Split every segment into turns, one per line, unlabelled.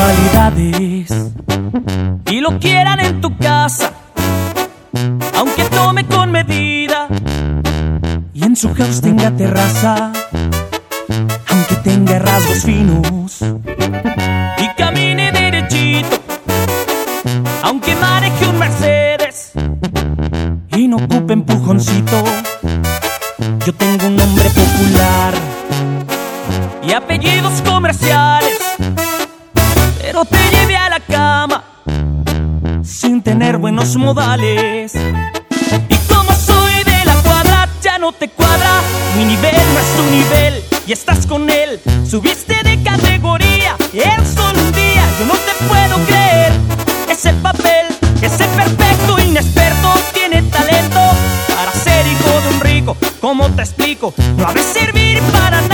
amistades y lo quieran en tu casa, aunque tome con medida. Y en su house tenga terraza, aunque tenga rasgos finos. Y camine derechito, aunque maneje un Mercedes. Y no ocupe empujoncito. Yo tengo un nombre popular y apellidos comerciales, pero te llevé a la cama sin tener buenos modales. Y como soy de la cuadra, ya no te cuadra, mi nivel no es tu nivel y estás con él, subiste de categoría, en solo un día, yo no te puedo creer, ese papel, ese perfecto inexperto. Tiene talento para ser hijo de un rico, ¿cómo te explico? No ha de servir para nada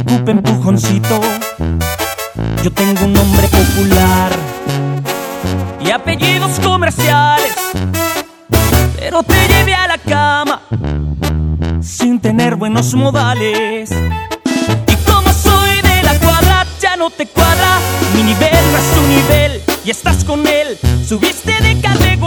ocupe empujoncito. Yo tengo un nombre popular y apellidos comerciales, pero te llevé a la cama sin tener buenos modales. Y como soy de la cuadra, ya no te cuadra. Mi nivel no es tu nivel y estás con él. Subiste de categoría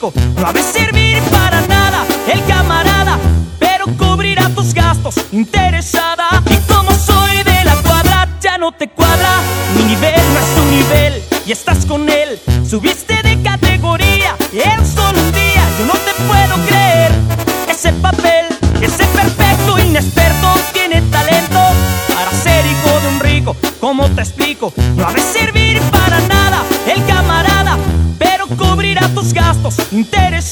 No ha de servir para nada el camarada, pero cubrirá tus gastos interesada. Y como soy de la cuadra, ya no te cuadra. Mi nivel no es tu nivel y estás con él. Subiste de categoría en solo un día. Yo no te puedo creer. Ese papel, ese perfecto inexperto tiene talento para ser hijo de un rico. ¿Cómo te explico? No ha de servir para